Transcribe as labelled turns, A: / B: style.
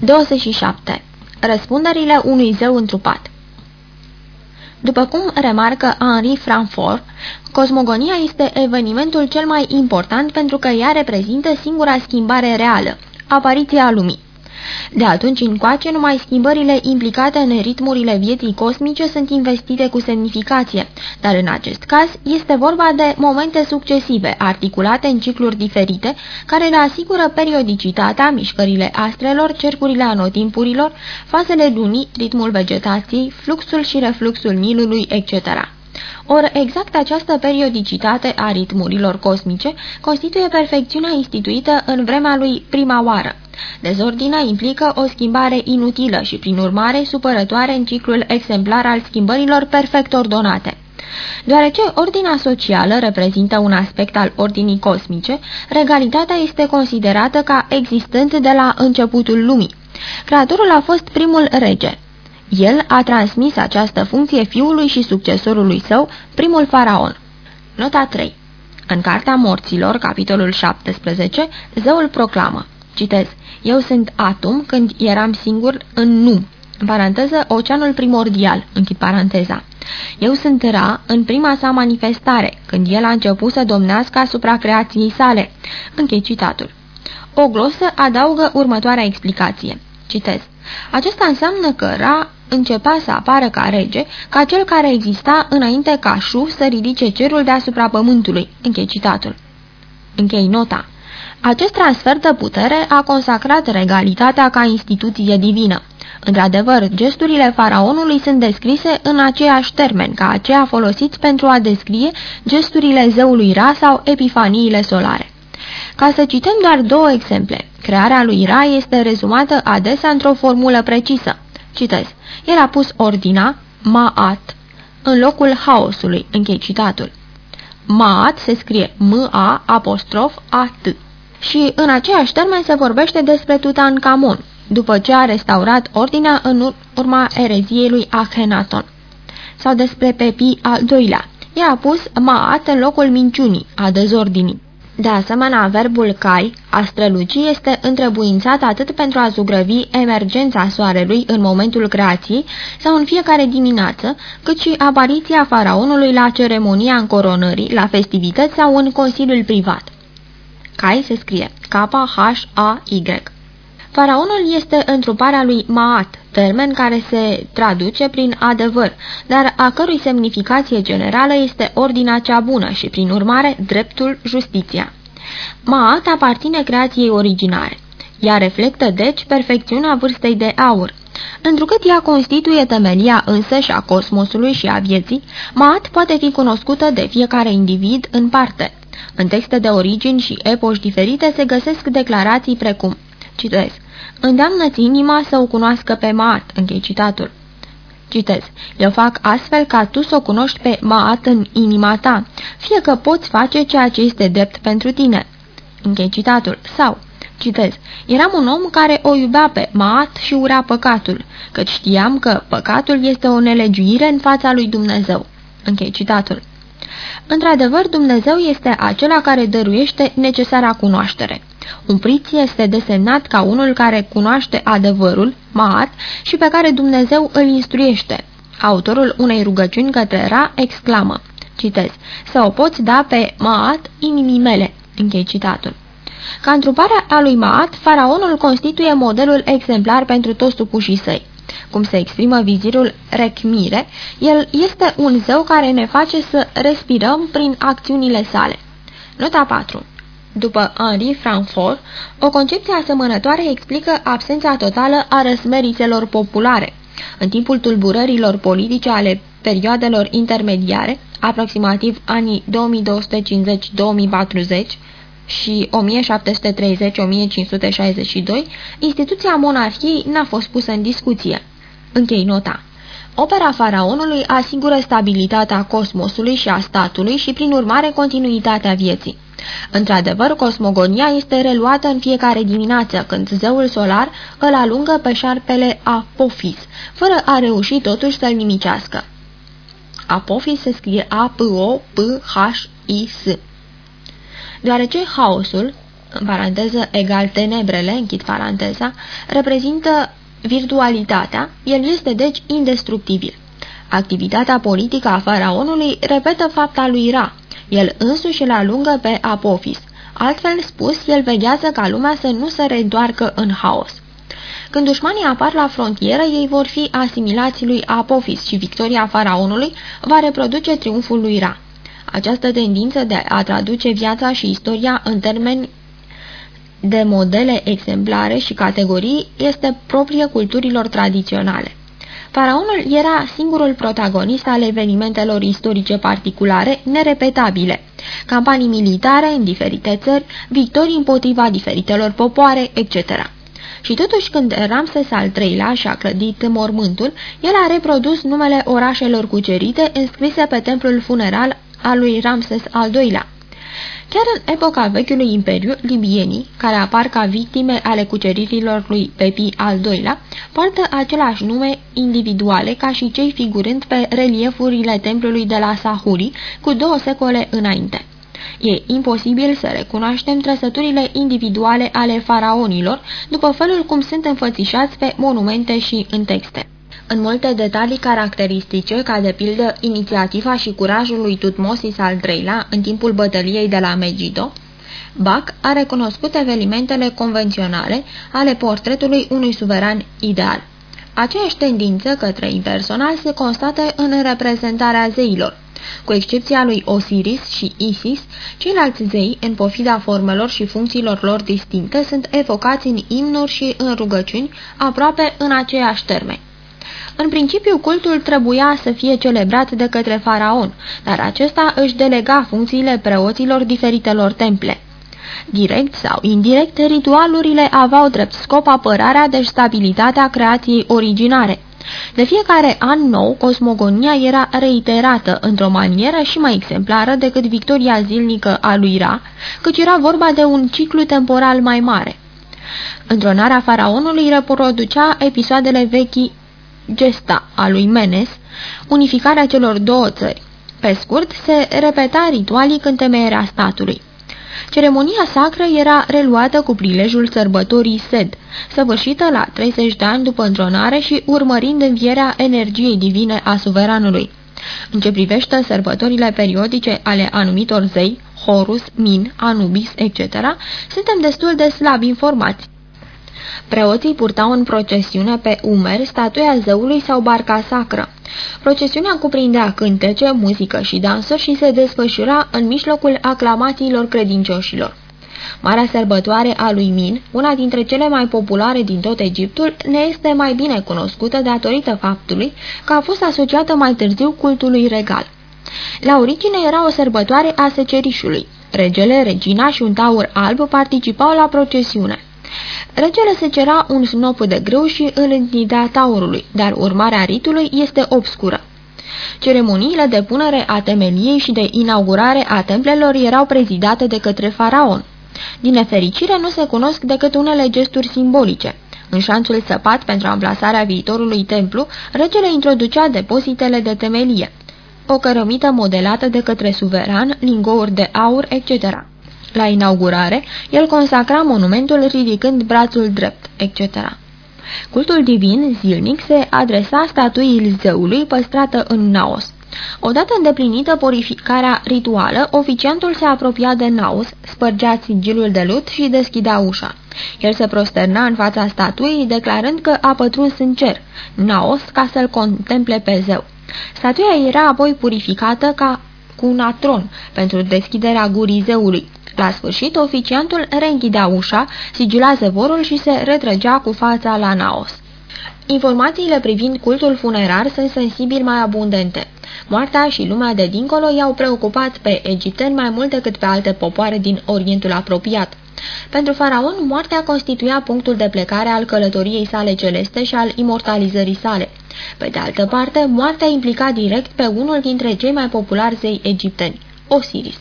A: 27. Răspunderile unui zeu întrupat După cum remarcă Henri Frankfurt, cosmogonia este evenimentul cel mai important pentru că ea reprezintă singura schimbare reală, apariția lumii. De atunci încoace, numai schimbările implicate în ritmurile vieții cosmice sunt investite cu semnificație, dar în acest caz este vorba de momente succesive, articulate în cicluri diferite, care le asigură periodicitatea, mișcările astrelor, cercurile anotimpurilor, fazele lunii, ritmul vegetației, fluxul și refluxul Nilului, etc. Or, exact această periodicitate a ritmurilor cosmice constituie perfecțiunea instituită în vremea lui prima oară. Dezordinea implică o schimbare inutilă și, prin urmare, supărătoare în ciclul exemplar al schimbărilor perfect ordonate. Deoarece ordinea socială reprezintă un aspect al ordinii cosmice, regalitatea este considerată ca existând de la începutul lumii. Creatorul a fost primul rege. El a transmis această funcție fiului și succesorului său, primul faraon. Nota 3 În Cartea Morților, capitolul 17, zeul proclamă, citez, eu sunt atom când eram singur în nu. În paranteză, oceanul primordial, închid paranteza. Eu sunt Ra în prima sa manifestare, când el a început să domnească asupra creației sale. Închei citatul. O glosă adaugă următoarea explicație. Citez. Acesta înseamnă că Ra începea să apară ca rege, ca cel care exista înainte ca Shu să ridice cerul deasupra pământului. Închei citatul. Închei nota. Acest transfer de putere a consacrat regalitatea ca instituție divină. Într-adevăr, gesturile faraonului sunt descrise în aceiași termeni ca aceia folosiți pentru a descrie gesturile zeului Ra sau epifaniile solare. Ca să citem doar două exemple, crearea lui Ra este rezumată adesea într-o formulă precisă. Citez. El a pus ordina, Ma'at, în locul haosului, închei citatul. Ma'at se scrie M-A apostrof A-T și în aceeași termen se vorbește despre Tutankamon, după ce a restaurat ordinea în urma ereziei lui Akhenaton. Sau despre Pepi al doilea. I-a pus Maat în locul minciunii, a dezordinii. De asemenea, verbul cai, a străluci, este întrebuințat atât pentru a zugrăvi emergența soarelui în momentul creației sau în fiecare dimineață, cât și apariția faraonului la ceremonia încoronării, la festivități sau în consiliul privat. Cai se scrie K-H-A-Y. Faraonul este întruparea lui Maat, termen care se traduce prin adevăr, dar a cărui semnificație generală este ordinea cea bună și, prin urmare, dreptul, justiția. Maat aparține creației originare. Ea reflectă, deci, perfecțiunea vârstei de aur. Întrucât ea constituie temelia însăși a cosmosului și a vieții, Maat poate fi cunoscută de fiecare individ în parte. În texte de origini și epoși diferite se găsesc declarații precum, citez, Îndeamnă-ți inima să o cunoască pe Maat, închei citatul. Citez, eu fac astfel ca tu să o cunoști pe Maat în inima ta, fie că poți face ceea ce este drept pentru tine. Închei citatul. Sau, citez, eram un om care o iubea pe Maat și urea păcatul, căci știam că păcatul este o nelegiuire în fața lui Dumnezeu. Închei citatul. Într-adevăr, Dumnezeu este acela care dăruiește necesara cunoaștere. Un priț este desemnat ca unul care cunoaște adevărul, Maat, și pe care Dumnezeu îl instruiește. Autorul unei rugăciuni către Ra exclamă, citez, să o poți da pe Maat inimii mele, închei citatul. Ca întruparea a lui Maat, faraonul constituie modelul exemplar pentru toți supușii săi. Cum se exprimă vizirul Recmire, el este un zeu care ne face să respirăm prin acțiunile sale. Nota 4 după Henri Frankfurt, o concepție asemănătoare explică absența totală a răsmerițelor populare. În timpul tulburărilor politice ale perioadelor intermediare, aproximativ anii 2250-2040 și 1730-1562, instituția monarhiei n-a fost pusă în discuție. Închei nota. Opera faraonului asigură stabilitatea cosmosului și a statului și, prin urmare, continuitatea vieții. Într-adevăr, cosmogonia este reluată în fiecare dimineață, când zeul solar îl alungă pe șarpele Apophis, fără a reuși totuși să-l nimicească. Apophis se scrie A-P-O-P-H-I-S. Deoarece haosul, în paranteză egal tenebrele, închid paranteza, reprezintă virtualitatea, el este deci indestructibil. Activitatea politică a faraonului repetă fapta lui Ra. El însuși îl alungă pe Apofis. Altfel spus, el veghează ca lumea să nu se reîntoarcă în haos. Când dușmanii apar la frontieră, ei vor fi asimilați lui Apofis și victoria faraonului va reproduce triumful lui Ra. Această tendință de a traduce viața și istoria în termeni de modele exemplare și categorii este proprie culturilor tradiționale. Faraonul era singurul protagonist al evenimentelor istorice particulare, nerepetabile, campanii militare în diferite țări, victorii împotriva diferitelor popoare, etc. Și totuși când Ramses al III-lea și-a clădit mormântul, el a reprodus numele orașelor cucerite înscrise pe templul funeral al lui Ramses al II-lea. Chiar în epoca vechiului imperiu, libienii, care apar ca victime ale cuceririlor lui Pepi al II-lea, poartă același nume individuale ca și cei figurând pe reliefurile templului de la Sahuri cu două secole înainte. E imposibil să recunoaștem trăsăturile individuale ale faraonilor după felul cum sunt înfățișați pe monumente și în texte. În multe detalii caracteristice, ca de pildă inițiativa și curajul lui Tutmosis al III-lea în timpul bătăliei de la Megiddo, Bach a recunoscut evenimentele convenționale ale portretului unui suveran ideal. Aceeași tendință către impersonal se constată în reprezentarea zeilor. Cu excepția lui Osiris și Isis, ceilalți zei, în pofida formelor și funcțiilor lor distincte, sunt evocați în imnuri și în rugăciuni, aproape în aceiași termeni. În principiu, cultul trebuia să fie celebrat de către faraon, dar acesta își delega funcțiile preoților diferitelor temple. Direct sau indirect, ritualurile aveau drept scop apărarea de stabilitatea creației originare. De fiecare an nou, cosmogonia era reiterată într-o manieră și mai exemplară decât victoria zilnică a lui Ra, căci era vorba de un ciclu temporal mai mare. Întronarea faraonului reproducea episoadele vechi gesta a lui Menes, unificarea celor două țări. Pe scurt, se repeta ritualic întemeierea statului. Ceremonia sacră era reluată cu prilejul sărbătorii Sed, săvârșită la 30 de ani după întronare și urmărind învierea energiei divine a suveranului. În ce privește sărbătorile periodice ale anumitor zei, Horus, Min, Anubis, etc., suntem destul de slab informați. Preoții purtau în procesiune pe umeri statuia zeului sau barca sacră. Procesiunea cuprindea cântece, muzică și dansuri și se desfășura în mijlocul aclamațiilor credincioșilor. Marea sărbătoare a lui Min, una dintre cele mai populare din tot Egiptul, ne este mai bine cunoscută datorită faptului că a fost asociată mai târziu cultului regal. La origine era o sărbătoare a secerișului. Regele, regina și un taur alb participau la procesiune. Regele se cera un snop de grâu și îl întindea taurului, dar urmarea ritului este obscură. Ceremoniile de punere a temeliei și de inaugurare a templelor erau prezidate de către faraon. Din nefericire nu se cunosc decât unele gesturi simbolice. În șanțul săpat pentru amplasarea viitorului templu, regele introducea depozitele de temelie, o cărămită modelată de către suveran, lingouri de aur, etc. La inaugurare, el consacra monumentul ridicând brațul drept, etc. Cultul divin, zilnic, se adresa statuii zeului păstrată în Naos. Odată îndeplinită purificarea rituală, oficiantul se apropia de Naos, spărgea sigilul de lut și deschidea ușa. El se prosterna în fața statuii, declarând că a pătruns în cer, Naos, ca să-l contemple pe zeu. Statuia era apoi purificată ca cu un atron pentru deschiderea gurii zeului. La sfârșit, oficiantul reînchidea ușa, sigila zăvorul și se retrăgea cu fața la naos. Informațiile privind cultul funerar sunt sensibil mai abundente. Moartea și lumea de dincolo i-au preocupat pe egipteni mai mult decât pe alte popoare din Orientul apropiat. Pentru faraon, moartea constituia punctul de plecare al călătoriei sale celeste și al imortalizării sale. Pe de altă parte, moartea implica direct pe unul dintre cei mai populari zei egipteni, Osiris.